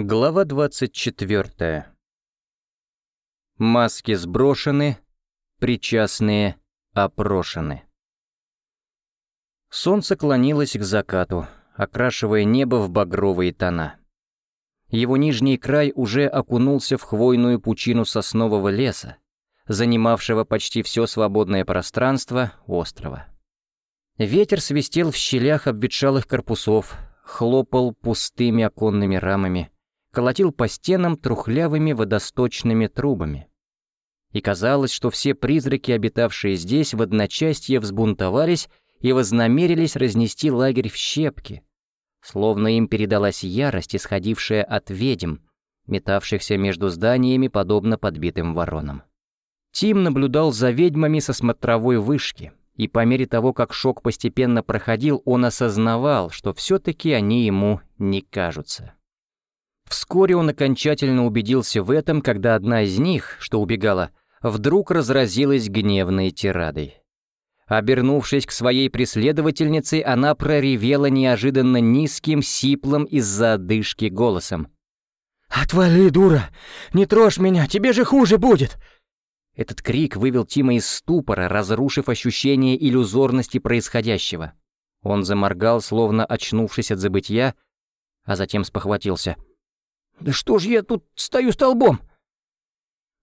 Глава 24. Маски сброшены, причастные опрошены. Солнце клонилось к закату, окрашивая небо в багровые тона. Его нижний край уже окунулся в хвойную пучину соснового леса, занимавшего почти все свободное пространство острова. Ветер свистел в щелях обветшалых корпусов, хлопал пустыми оконными рамами, колотил по стенам трухлявыми водосточными трубами. И казалось, что все призраки, обитавшие здесь, в одночасье взбунтовались и вознамерились разнести лагерь в щепки, словно им передалась ярость, исходившая от ведьм, метавшихся между зданиями, подобно подбитым воронам. Тим наблюдал за ведьмами со смотровой вышки, и по мере того, как шок постепенно проходил, он осознавал, что все-таки они ему не кажутся. Вскоре он окончательно убедился в этом, когда одна из них, что убегала, вдруг разразилась гневной тирадой. Обернувшись к своей преследовательнице, она проревела неожиданно низким, сиплым из-за одышки голосом. «Отвали, дура! Не трожь меня, тебе же хуже будет!» Этот крик вывел Тима из ступора, разрушив ощущение иллюзорности происходящего. Он заморгал, словно очнувшись от забытья, а затем спохватился — да что ж я тут стою столбом?»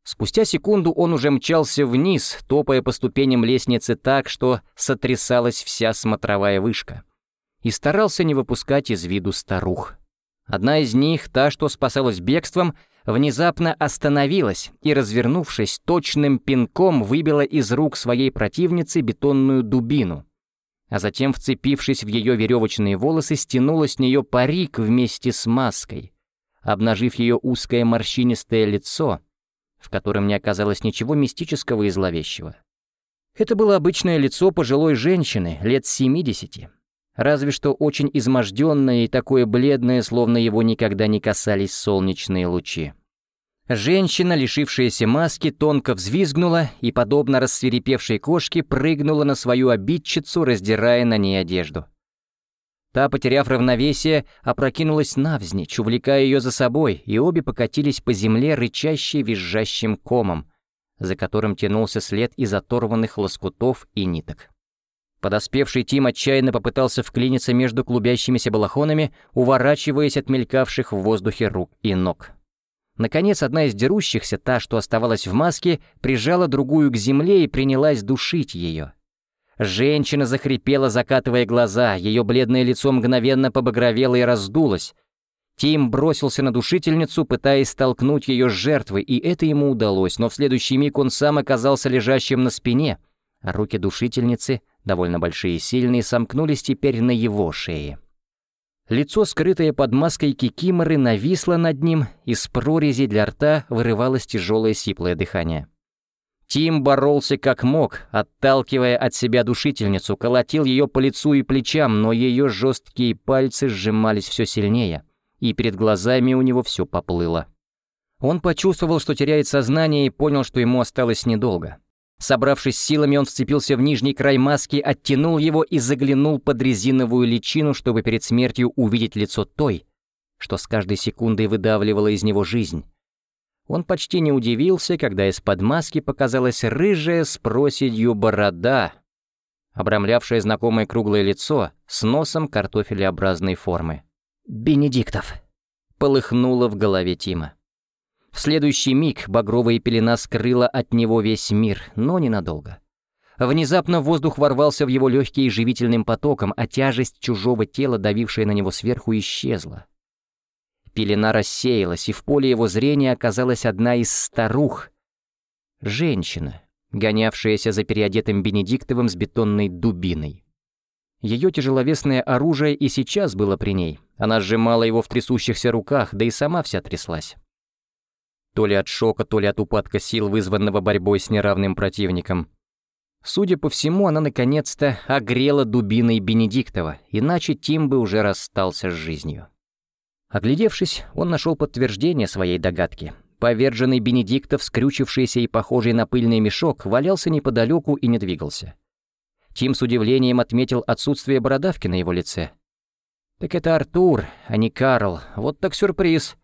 Спустя секунду он уже мчался вниз, топая по ступеням лестницы так, что сотрясалась вся смотровая вышка. И старался не выпускать из виду старух. Одна из них, та, что спасалась бегством, внезапно остановилась и, развернувшись, точным пинком выбила из рук своей противницы бетонную дубину. А затем, вцепившись в ее веревочные волосы, стянула с нее парик вместе с маской, обнажив ее узкое морщинистое лицо, в котором не оказалось ничего мистического и зловещего. Это было обычное лицо пожилой женщины, лет 70, разве что очень изможденное и такое бледное, словно его никогда не касались солнечные лучи. Женщина, лишившаяся маски, тонко взвизгнула и, подобно рассверепевшей кошке, прыгнула на свою обидчицу, раздирая на ней одежду. Та, потеряв равновесие, опрокинулась навзничь, увлекая ее за собой, и обе покатились по земле рычащей визжащим комом, за которым тянулся след из оторванных лоскутов и ниток. Подоспевший Тим отчаянно попытался вклиниться между клубящимися балахонами, уворачиваясь от мелькавших в воздухе рук и ног. Наконец, одна из дерущихся, та, что оставалась в маске, прижала другую к земле и принялась душить ее. Женщина захрипела, закатывая глаза, ее бледное лицо мгновенно побагровело и раздулось. Тим бросился на душительницу, пытаясь столкнуть ее с жертвой, и это ему удалось, но в следующий миг он сам оказался лежащим на спине, а руки душительницы, довольно большие и сильные, сомкнулись теперь на его шее. Лицо, скрытое под маской кикиморы, нависло над ним, из прорези для рта вырывалось тяжелое сиплое дыхание. Тим боролся как мог, отталкивая от себя душительницу, колотил ее по лицу и плечам, но ее жесткие пальцы сжимались все сильнее, и перед глазами у него все поплыло. Он почувствовал, что теряет сознание и понял, что ему осталось недолго. Собравшись силами, он вцепился в нижний край маски, оттянул его и заглянул под резиновую личину, чтобы перед смертью увидеть лицо той, что с каждой секундой выдавливала из него жизнь. Он почти не удивился, когда из-под маски показалась рыжая с проседью борода, обрамлявшая знакомое круглое лицо с носом картофелеобразной формы. «Бенедиктов!» — полыхнуло в голове Тима. В следующий миг багровая пелена скрыла от него весь мир, но ненадолго. Внезапно воздух ворвался в его легкие живительным потоком, а тяжесть чужого тела, давившая на него сверху, исчезла. Пелена рассеялась, и в поле его зрения оказалась одна из старух. Женщина, гонявшаяся за переодетым Бенедиктовым с бетонной дубиной. Ее тяжеловесное оружие и сейчас было при ней. Она сжимала его в трясущихся руках, да и сама вся тряслась. То ли от шока, то ли от упадка сил, вызванного борьбой с неравным противником. Судя по всему, она наконец-то огрела дубиной Бенедиктова, иначе Тим бы уже расстался с жизнью. Оглядевшись, он нашел подтверждение своей догадки. Поверженный Бенедиктов, скрючившийся и похожий на пыльный мешок, валялся неподалеку и не двигался. Тим с удивлением отметил отсутствие бородавки на его лице. «Так это Артур, а не Карл. Вот так сюрприз.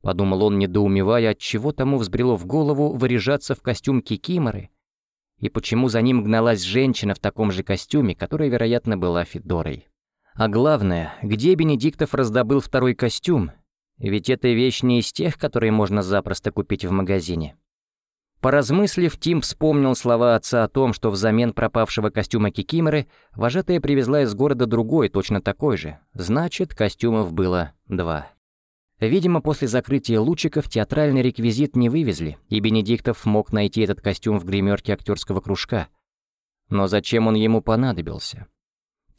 подумал он, недоумевая, от чего тому взбрело в голову выряжаться в костюм кикиморы, и почему за ним гналась женщина в таком же костюме, которая, вероятно, была Федорой. А главное, где Бенедиктов раздобыл второй костюм? Ведь эта вещь не из тех, которые можно запросто купить в магазине. Поразмыслив, Тим вспомнил слова отца о том, что взамен пропавшего костюма Кикиморы вожатая привезла из города другой, точно такой же. Значит, костюмов было два. Видимо, после закрытия лучиков театральный реквизит не вывезли, и Бенедиктов мог найти этот костюм в гримерке актерского кружка. Но зачем он ему понадобился?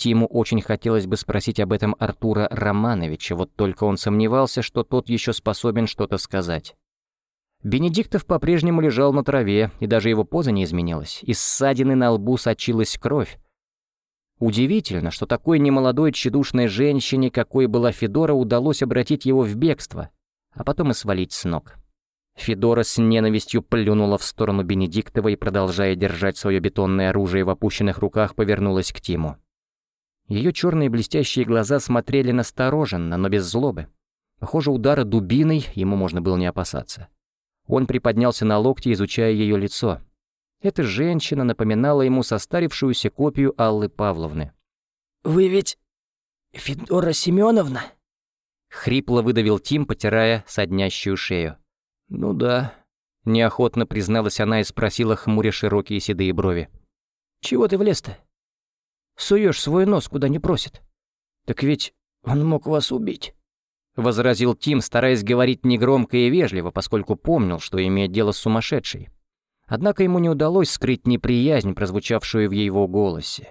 Тиму очень хотелось бы спросить об этом Артура Романовича, вот только он сомневался, что тот еще способен что-то сказать. Бенедиктов по-прежнему лежал на траве, и даже его поза не изменилась. Из ссадины на лбу сочилась кровь. Удивительно, что такой немолодой тщедушной женщине, какой была Федора, удалось обратить его в бегство, а потом и свалить с ног. Федора с ненавистью плюнула в сторону Бенедиктова и, продолжая держать свое бетонное оружие в опущенных руках, повернулась к Тиму. Ее черные блестящие глаза смотрели настороженно, но без злобы. Похоже, удара дубиной ему можно было не опасаться. Он приподнялся на локте, изучая ее лицо. Эта женщина напоминала ему состарившуюся копию Аллы Павловны. «Вы ведь Федора Семеновна?» Хрипло выдавил Тим, потирая соднящую шею. «Ну да», — неохотно призналась она и спросила, хмуря широкие седые брови. «Чего ты влез-то? Суешь свой нос, куда не просит. Так ведь он мог вас убить». — возразил Тим, стараясь говорить негромко и вежливо, поскольку помнил, что имеет дело с сумасшедшей. Однако ему не удалось скрыть неприязнь, прозвучавшую в его голосе.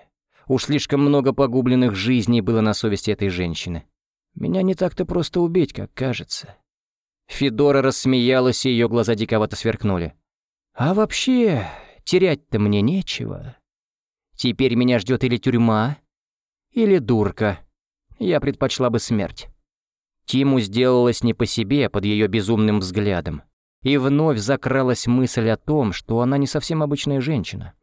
Уж слишком много погубленных жизней было на совести этой женщины. «Меня не так-то просто убить, как кажется». Федора рассмеялась, и ее глаза диковато сверкнули. «А вообще, терять-то мне нечего. Теперь меня ждет или тюрьма, или дурка. Я предпочла бы смерть». Тиму сделалось не по себе под ее безумным взглядом. И вновь закралась мысль о том, что она не совсем обычная женщина.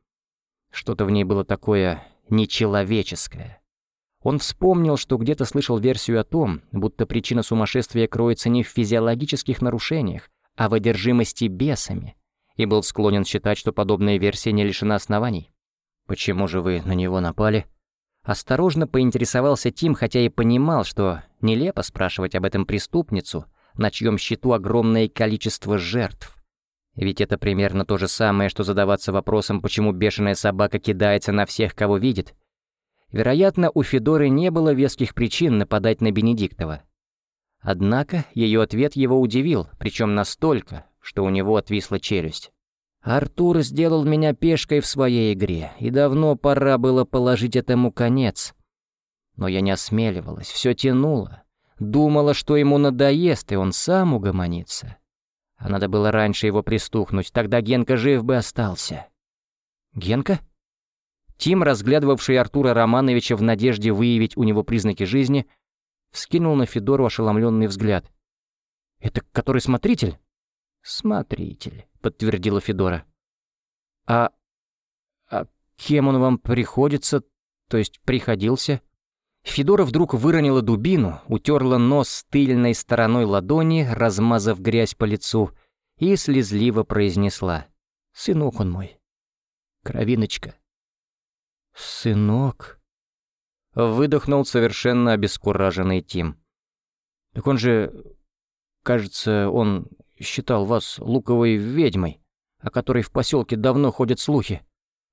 Что-то в ней было такое нечеловеческое. Он вспомнил, что где-то слышал версию о том, будто причина сумасшествия кроется не в физиологических нарушениях, а в одержимости бесами, и был склонен считать, что подобная версия не лишена оснований. «Почему же вы на него напали?» Осторожно поинтересовался Тим, хотя и понимал, что нелепо спрашивать об этом преступницу, на чьем счету огромное количество жертв. Ведь это примерно то же самое, что задаваться вопросом, почему бешеная собака кидается на всех, кого видит. Вероятно, у Федоры не было веских причин нападать на Бенедиктова. Однако ее ответ его удивил, причем настолько, что у него отвисла челюсть. Артур сделал меня пешкой в своей игре, и давно пора было положить этому конец. Но я не осмеливалась, все тянуло. Думала, что ему надоест, и он сам угомонится. А надо было раньше его пристукнуть, тогда Генка жив бы остался. Генка? Тим, разглядывавший Артура Романовича в надежде выявить у него признаки жизни, вскинул на Федору ошеломленный взгляд. «Это который смотритель?» «Смотритель», — подтвердила Федора. «А... а кем он вам приходится, то есть приходился?» Федора вдруг выронила дубину, утерла нос тыльной стороной ладони, размазав грязь по лицу, и слезливо произнесла. «Сынок он мой. Кровиночка». «Сынок?» Выдохнул совершенно обескураженный Тим. «Так он же... Кажется, он считал вас луковой ведьмой, о которой в поселке давно ходят слухи.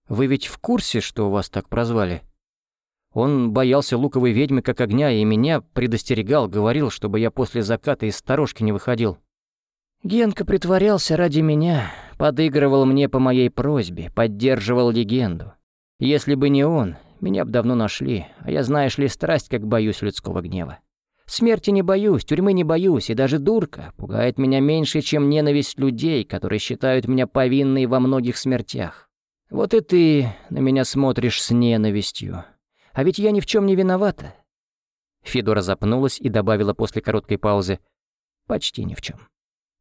Вы ведь в курсе, что вас так прозвали? Он боялся луковой ведьмы как огня и меня предостерегал, говорил, чтобы я после заката из сторожки не выходил. Генка притворялся ради меня, подыгрывал мне по моей просьбе, поддерживал легенду. Если бы не он, меня б давно нашли, а я, знаешь ли, страсть, как боюсь людского гнева. Смерти не боюсь, тюрьмы не боюсь, и даже дурка пугает меня меньше, чем ненависть людей, которые считают меня повинной во многих смертях. Вот и ты на меня смотришь с ненавистью. А ведь я ни в чем не виновата». Федора запнулась и добавила после короткой паузы. «Почти ни в чем.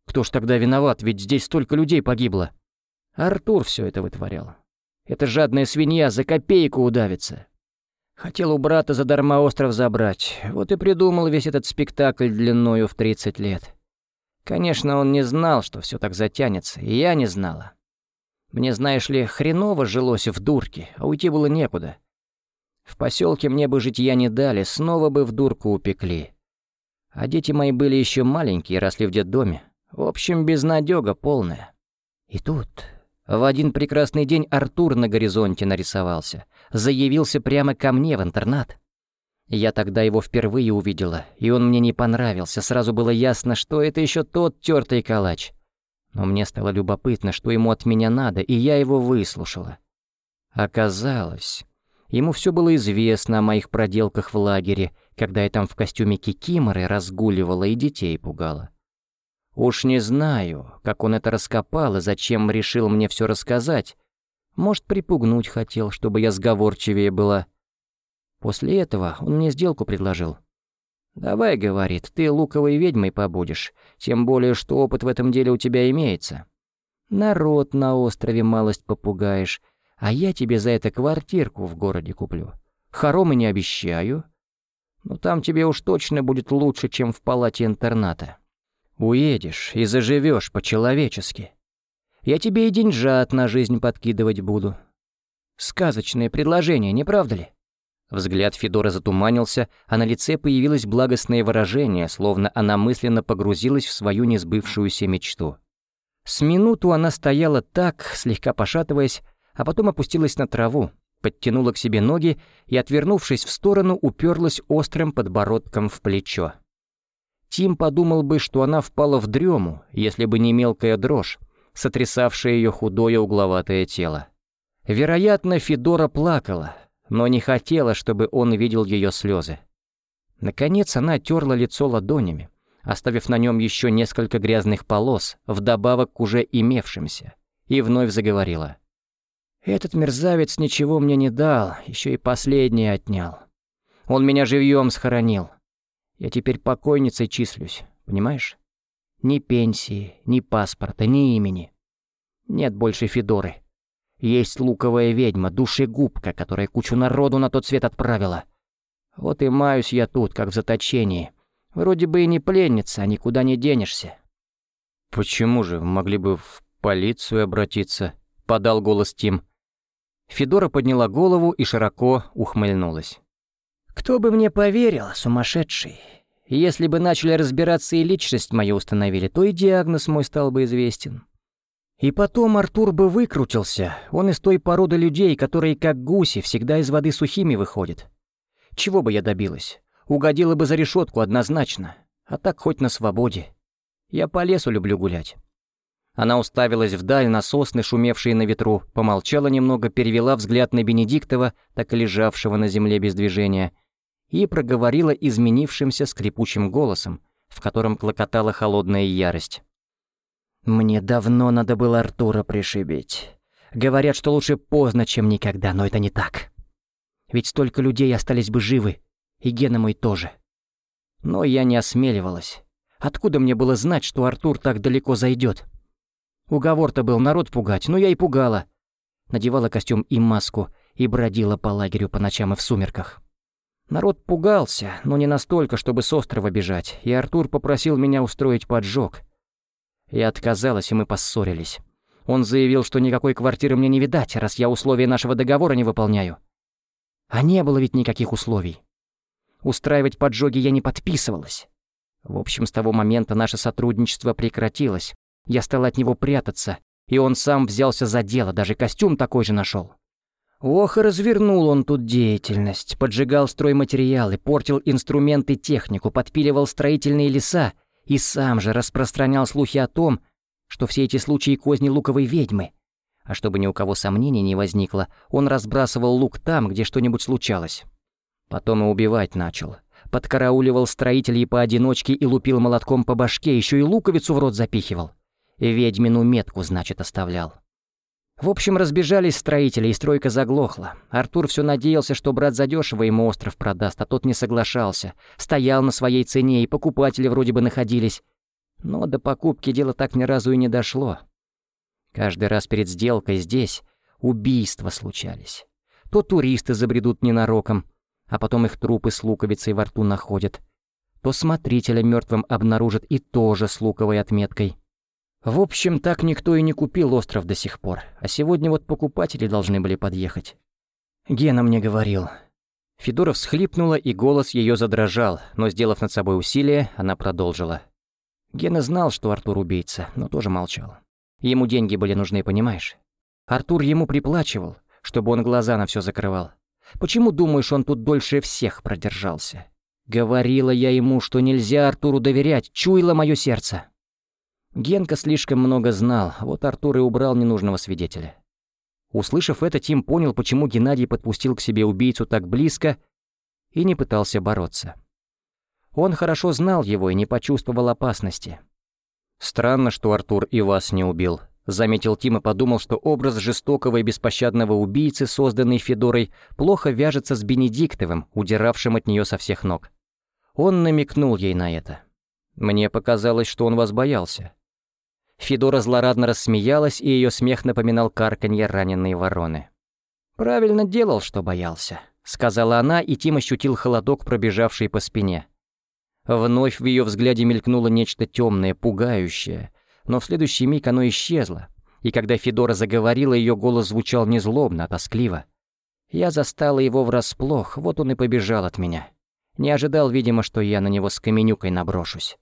Кто ж тогда виноват, ведь здесь столько людей погибло. Артур все это вытворял. Эта жадная свинья за копейку удавится. Хотел у брата задарма остров забрать. Вот и придумал весь этот спектакль длиною в 30 лет. Конечно, он не знал, что все так затянется, и я не знала. Мне, знаешь ли, хреново жилось в дурке, а уйти было некуда. В поселке мне бы житья не дали, снова бы в дурку упекли. А дети мои были еще маленькие, росли в детдоме. В общем, безнадега полная. И тут, в один прекрасный день Артур на горизонте нарисовался. Заявился прямо ко мне в интернат. Я тогда его впервые увидела, и он мне не понравился. Сразу было ясно, что это еще тот тертый калач. Но мне стало любопытно, что ему от меня надо, и я его выслушала. Оказалось, ему все было известно о моих проделках в лагере, когда я там в костюме кикиморы разгуливала и детей пугала. Уж не знаю, как он это раскопал и зачем решил мне все рассказать. Может, припугнуть хотел, чтобы я сговорчивее была. После этого он мне сделку предложил. «Давай, — говорит, — ты луковой ведьмой побудешь, тем более, что опыт в этом деле у тебя имеется. Народ на острове малость попугаешь, а я тебе за это квартирку в городе куплю. Хоромы не обещаю, но там тебе уж точно будет лучше, чем в палате интерната. Уедешь и заживешь по-человечески. Я тебе и деньжат на жизнь подкидывать буду. Сказочное предложение, не правда ли?» Взгляд Федора затуманился, а на лице появилось благостное выражение, словно она мысленно погрузилась в свою несбывшуюся мечту. С минуту она стояла так, слегка пошатываясь, а потом опустилась на траву, подтянула к себе ноги и, отвернувшись в сторону, уперлась острым подбородком в плечо. Тим подумал бы, что она впала в дрему, если бы не мелкая дрожь, сотрясавшая ее худое угловатое тело. Вероятно, Федора плакала, но не хотела, чтобы он видел ее слезы. Наконец она терла лицо ладонями, оставив на нем еще несколько грязных полос, вдобавок к уже имевшимся, и вновь заговорила. «Этот мерзавец ничего мне не дал, еще и последнее отнял. Он меня живьем схоронил. Я теперь покойницей числюсь, понимаешь? Ни пенсии, ни паспорта, ни имени. Нет больше Федоры. Есть луковая ведьма, душегубка, которая кучу народу на тот свет отправила. Вот и маюсь я тут, как в заточении. Вроде бы и не пленница, а никуда не денешься». «Почему же? Могли бы в полицию обратиться», — подал голос Тим. Федора подняла голову и широко ухмыльнулась. «Кто бы мне поверил, сумасшедший? Если бы начали разбираться и личность мою установили, то и диагноз мой стал бы известен. И потом Артур бы выкрутился, он из той породы людей, которые, как гуси, всегда из воды сухими выходят. Чего бы я добилась? Угодила бы за решетку однозначно, а так хоть на свободе. Я по лесу люблю гулять». Она уставилась вдаль на сосны, шумевшие на ветру, помолчала немного, перевела взгляд на Бенедиктова, так лежавшего на земле без движения, и проговорила изменившимся скрипучим голосом, в котором клокотала холодная ярость. Мне давно надо было Артура пришибить. Говорят, что лучше поздно, чем никогда, но это не так. Ведь столько людей остались бы живы, и Гена мой тоже. Но я не осмеливалась. Откуда мне было знать, что Артур так далеко зайдет? Уговор-то был народ пугать, но я и пугала. Надевала костюм и маску и бродила по лагерю по ночам и в сумерках. Народ пугался, но не настолько, чтобы с острова бежать, и Артур попросил меня устроить поджог, я отказалась, и мы поссорились. Он заявил, что никакой квартиры мне не видать, раз я условия нашего договора не выполняю. А не было ведь никаких условий. Устраивать поджоги я не подписывалась. В общем, с того момента наше сотрудничество прекратилось. Я стал от него прятаться, и он сам взялся за дело, даже костюм такой же нашел. Ох, и развернул он тут деятельность, поджигал стройматериалы, портил инструменты технику, подпиливал строительные леса и сам же распространял слухи о том, что все эти случаи козни луковой ведьмы. А чтобы ни у кого сомнений не возникло, он разбрасывал лук там, где что-нибудь случалось. Потом и убивать начал. Подкарауливал строителей поодиночке и лупил молотком по башке, еще и луковицу в рот запихивал. Ведьмину метку, значит, оставлял. В общем, разбежались строители, и стройка заглохла. Артур все надеялся, что брат задешево ему остров продаст, а тот не соглашался. Стоял на своей цене, и покупатели вроде бы находились. Но до покупки дело так ни разу и не дошло. Каждый раз перед сделкой здесь убийства случались. То туристы забредут ненароком, а потом их трупы с луковицей во рту находят. то смотрителя мертвым обнаружат и тоже с луковой отметкой. В общем, так никто и не купил остров до сих пор, а сегодня вот покупатели должны были подъехать. Гена мне говорил. Федора всхлипнула, и голос ее задрожал, но, сделав над собой усилие, она продолжила. Гена знал, что Артур убийца, но тоже молчал. Ему деньги были нужны, понимаешь? Артур ему приплачивал, чтобы он глаза на все закрывал. Почему думаешь, он тут дольше всех продержался? Говорила я ему, что нельзя Артуру доверять, чуяло мое сердце. Генка слишком много знал, вот Артур и убрал ненужного свидетеля. Услышав это, Тим понял, почему Геннадий подпустил к себе убийцу так близко и не пытался бороться. Он хорошо знал его и не почувствовал опасности. «Странно, что Артур и вас не убил», — заметил Тим и подумал, что образ жестокого и беспощадного убийцы, созданный Федорой, плохо вяжется с Бенедиктовым, удиравшим от нее со всех ног. Он намекнул ей на это. «Мне показалось, что он вас боялся». Федора злорадно рассмеялась, и ее смех напоминал карканье раненой вороны. «Правильно делал, что боялся», — сказала она, и Тим ощутил холодок, пробежавший по спине. Вновь в ее взгляде мелькнуло нечто темное, пугающее, но в следующий миг оно исчезло, и когда Федора заговорила, ее голос звучал не злобно, а тоскливо. Я застала его врасплох, вот он и побежал от меня. Не ожидал, видимо, что я на него с каменюкой наброшусь.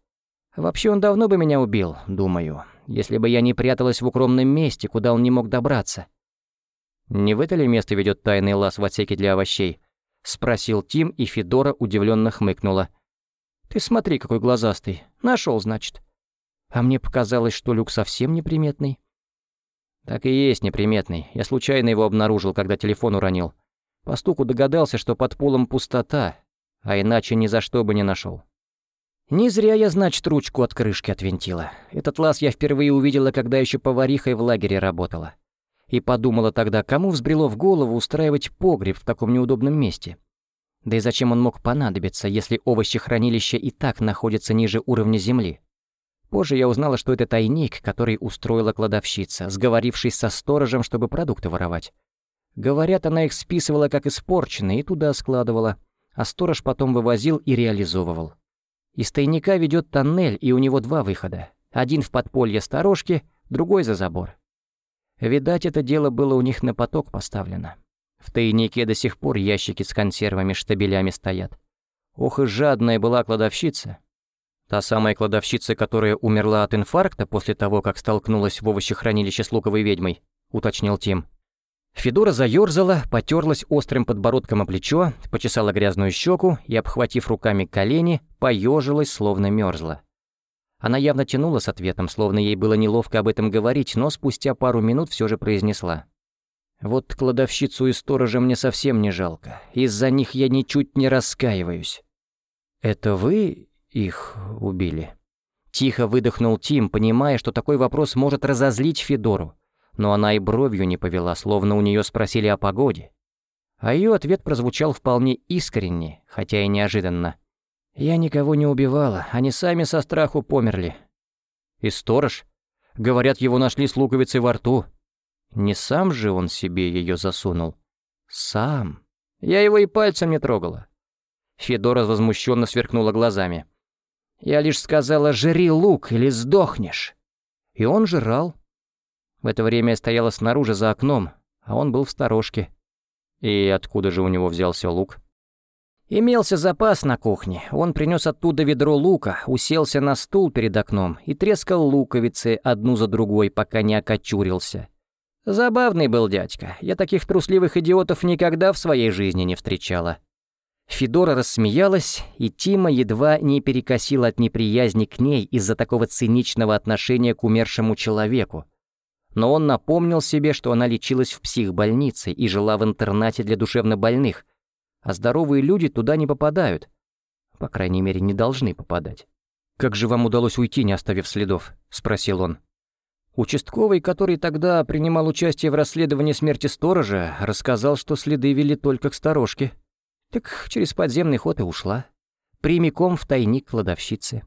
Вообще он давно бы меня убил, думаю, если бы я не пряталась в укромном месте, куда он не мог добраться. «Не в это ли место ведет тайный лаз в отсеке для овощей?» — спросил Тим, и Федора удивленно хмыкнула. Ты смотри, какой глазастый. Нашел, значит. А мне показалось, что люк совсем неприметный. Так и есть неприметный. Я случайно его обнаружил, когда телефон уронил. По стуку догадался, что под полом пустота, а иначе ни за что бы не нашел. Не зря я, значит, ручку от крышки отвинтила. Этот лаз я впервые увидела, когда еще поварихой в лагере работала. И подумала тогда, кому взбрело в голову устраивать погреб в таком неудобном месте. Да и зачем он мог понадобиться, если овощехранилище и так находится ниже уровня земли? Позже я узнала, что это тайник, который устроила кладовщица, сговорившись со сторожем, чтобы продукты воровать. Говорят, она их списывала как испорченные и туда складывала, а сторож потом вывозил и реализовывал. Из тайника ведет тоннель, и у него два выхода. Один в подполье сторожки, другой за забор. Видать, это дело было у них на поток поставлено. В тайнике до сих пор ящики с консервами штабелями стоят. Ох и жадная была кладовщица. Та самая кладовщица, которая умерла от инфаркта после того, как столкнулась в овощехранилище с луковой ведьмой, уточнил Тим. Федора заёрзала, потерлась острым подбородком о плечо, почесала грязную щеку и, обхватив руками колени, поежилась, словно мерзла. Она явно тянула с ответом, словно ей было неловко об этом говорить, но спустя пару минут все же произнесла. Вот кладовщицу и сторожа мне совсем не жалко. Из-за них я ничуть не раскаиваюсь. Это вы их убили? Тихо выдохнул Тим, понимая, что такой вопрос может разозлить Федору. Но она и бровью не повела, словно у нее спросили о погоде. А ее ответ прозвучал вполне искренне, хотя и неожиданно. «Я никого не убивала, они сами со страху померли». «И сторож? Говорят, его нашли с луковицей во рту. Не сам же он себе ее засунул? Сам. Я его и пальцем не трогала. Федора возмущенно сверкнула глазами. Я лишь сказала «жри лук или сдохнешь». И он жрал. В это время я стояла снаружи за окном, а он был в сторожке. И откуда же у него взялся лук? Имелся запас на кухне. Он принес оттуда ведро лука, уселся на стул перед окном и трескал луковицы одну за другой, пока не окочурился. Забавный был дядька. Я таких трусливых идиотов никогда в своей жизни не встречала. Федора рассмеялась, и Тима едва не перекосила от неприязни к ней из-за такого циничного отношения к умершему человеку. Но он напомнил себе, что она лечилась в психбольнице и жила в интернате для душевнобольных, а здоровые люди туда не попадают. По крайней мере, не должны попадать. «Как же вам удалось уйти, не оставив следов?» — спросил он. Участковый, который тогда принимал участие в расследовании смерти сторожа, рассказал, что следы вели только к сторожке. Так через подземный ход и ушла. Прямиком в тайник кладовщицы.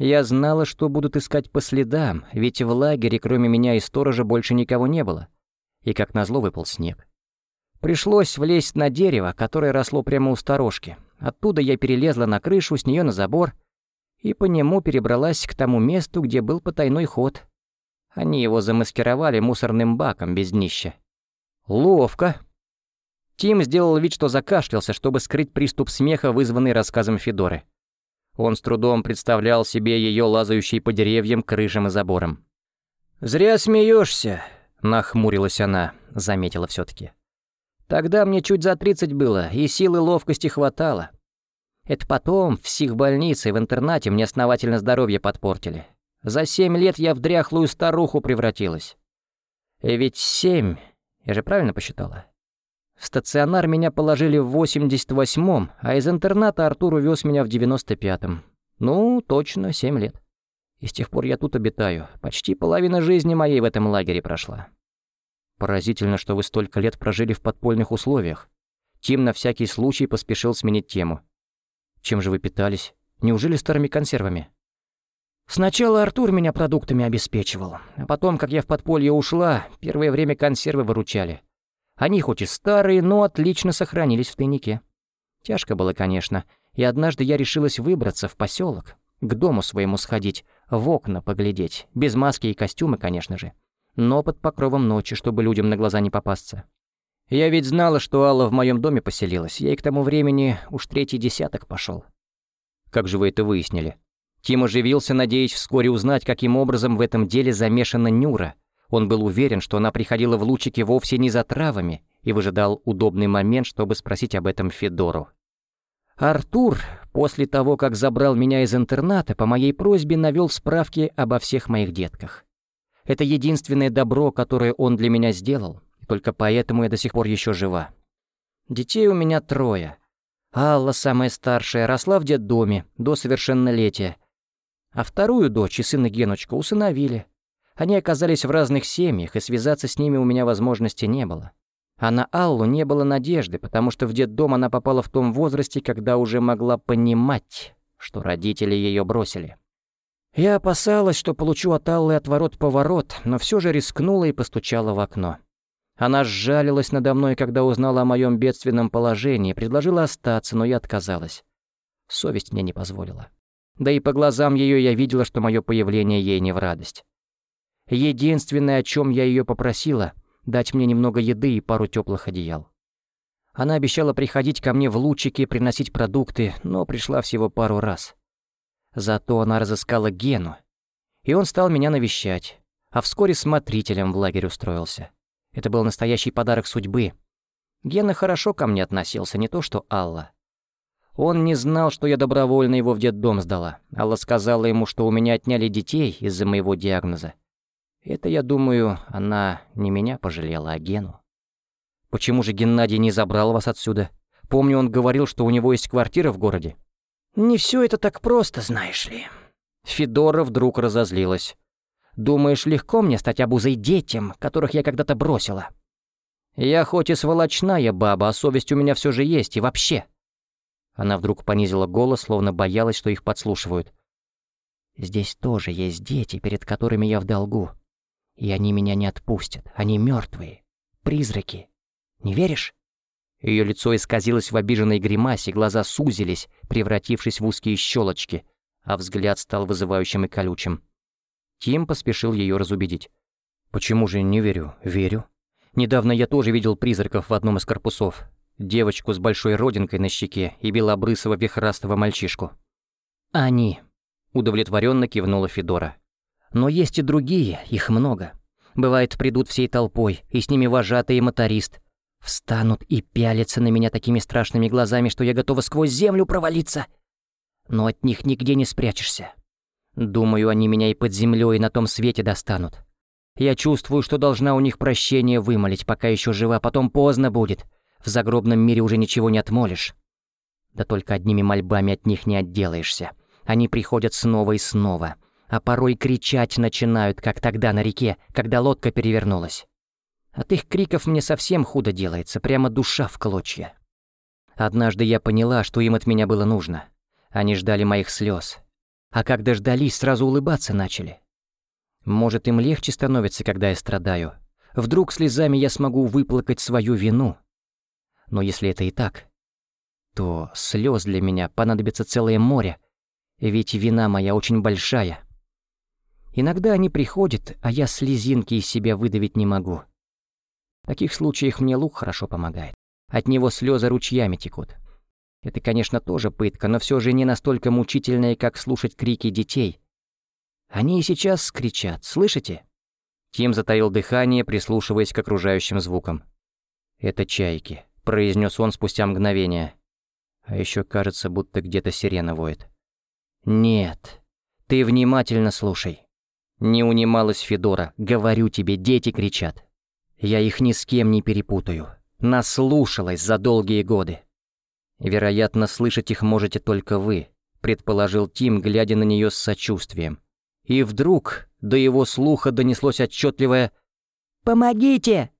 Я знала, что будут искать по следам, ведь в лагере кроме меня и сторожа больше никого не было. И как назло выпал снег. Пришлось влезть на дерево, которое росло прямо у сторожки. Оттуда я перелезла на крышу, с нее на забор и по нему перебралась к тому месту, где был потайной ход. Они его замаскировали мусорным баком без днища. Ловко. Тим сделал вид, что закашлялся, чтобы скрыть приступ смеха, вызванный рассказом Федоры. Он с трудом представлял себе ее лазающей по деревьям, крышам и заборам. «Зря смеешься, нахмурилась она, заметила все таки Тогда мне чуть за тридцать было, и силы ловкости хватало. Это потом в психбольнице и в интернате мне основательно здоровье подпортили. За семь лет я в дряхлую старуху превратилась. Ведь семь, я же правильно посчитала? В стационар меня положили в 88-м, а из интерната Артур увез меня в 95-м. Ну, точно, семь лет. И с тех пор я тут обитаю. Почти половина жизни моей в этом лагере прошла. Поразительно, что вы столько лет прожили в подпольных условиях. Тим на всякий случай поспешил сменить тему. Чем же вы питались? Неужели старыми консервами? Сначала Артур меня продуктами обеспечивал, а потом, как я в подполье ушла, первое время консервы выручали. Они хоть и старые, но отлично сохранились в тайнике. Тяжко было, конечно, и однажды я решилась выбраться в поселок, к дому своему сходить, в окна поглядеть, без маски и костюма, конечно же но под покровом ночи, чтобы людям на глаза не попасться. Я ведь знала, что Алла в моем доме поселилась, ей к тому времени уж третий десяток пошел. Как же вы это выяснили? Тим оживился, надеясь вскоре узнать, каким образом в этом деле замешана Нюра. Он был уверен, что она приходила в лучики вовсе не за травами, и выжидал удобный момент, чтобы спросить об этом Федору. Артур, после того, как забрал меня из интерната, по моей просьбе навел справки обо всех моих детках. Это единственное добро, которое он для меня сделал, только поэтому я до сих пор еще жива. Детей у меня трое. Алла, самая старшая, росла в детдоме до совершеннолетия. А вторую дочь и сына Геночка усыновили. Они оказались в разных семьях, и связаться с ними у меня возможности не было. А на Аллу не было надежды, потому что в детдом она попала в том возрасте, когда уже могла понимать, что родители ее бросили. Я опасалась, что получу от Аллы отворот-поворот, но все же рискнула и постучала в окно. Она сжалилась надо мной, когда узнала о моем бедственном положении, предложила остаться, но я отказалась. Совесть мне не позволила. Да и по глазам ее я видела, что мое появление ей не в радость. Единственное, о чем я ее попросила, дать мне немного еды и пару теплых одеял. Она обещала приходить ко мне в лучики, приносить продукты, но пришла всего пару раз. Зато она разыскала Гену, и он стал меня навещать, а вскоре смотрителем в лагерь устроился. Это был настоящий подарок судьбы. Гена хорошо ко мне относился, не то что Алла. Он не знал, что я добровольно его в детдом сдала. Алла сказала ему, что у меня отняли детей из-за моего диагноза. Это, я думаю, она не меня пожалела, а Гену. Почему же Геннадий не забрал вас отсюда? Помню, он говорил, что у него есть квартира в городе. «Не все это так просто, знаешь ли». Федора вдруг разозлилась. «Думаешь, легко мне стать обузой детям, которых я когда-то бросила? Я хоть и сволочная баба, а совесть у меня все же есть, и вообще...» Она вдруг понизила голос, словно боялась, что их подслушивают. «Здесь тоже есть дети, перед которыми я в долгу. И они меня не отпустят. Они мертвые, призраки. Не веришь?» Ее лицо исказилось в обиженной гримасе, глаза сузились, превратившись в узкие щелочки, а взгляд стал вызывающим и колючим. Тим поспешил ее разубедить. «Почему же не верю? Верю. Недавно я тоже видел призраков в одном из корпусов. Девочку с большой родинкой на щеке и белобрысого вихрастого мальчишку». «Они», — удовлетворенно кивнула Федора. «Но есть и другие, их много. Бывает, придут всей толпой, и с ними вожатый и моторист, Встанут и пялятся на меня такими страшными глазами, что я готова сквозь землю провалиться. Но от них нигде не спрячешься. Думаю, они меня и под землей на том свете достанут. Я чувствую, что должна у них прощение вымолить, пока еще жива, потом поздно будет. В загробном мире уже ничего не отмолишь. Да только одними мольбами от них не отделаешься. Они приходят снова и снова, а порой кричать начинают, как тогда на реке, когда лодка перевернулась. От их криков мне совсем худо делается, прямо душа в клочья. Однажды я поняла, что им от меня было нужно. Они ждали моих слез. А как дождались, сразу улыбаться начали. Может, им легче становится, когда я страдаю. Вдруг слезами я смогу выплакать свою вину. Но если это и так, то слез для меня понадобится целое море, ведь вина моя очень большая. Иногда они приходят, а я слезинки из себя выдавить не могу. В таких случаях мне лук хорошо помогает. От него слезы ручьями текут. Это, конечно, тоже пытка, но все же не настолько мучительная, как слушать крики детей. Они и сейчас кричат, слышите? Тим затаил дыхание, прислушиваясь к окружающим звукам. «Это чайки», — произнес он спустя мгновение. А еще кажется, будто где-то сирена воет. «Нет, ты внимательно слушай». Не унималась Федора. «Говорю тебе, дети кричат. Я их ни с кем не перепутаю. Наслушалась за долгие годы. Вероятно, слышать их можете только вы», предположил Тим, глядя на нее с сочувствием. И вдруг до его слуха донеслось отчетливое «Помогите!»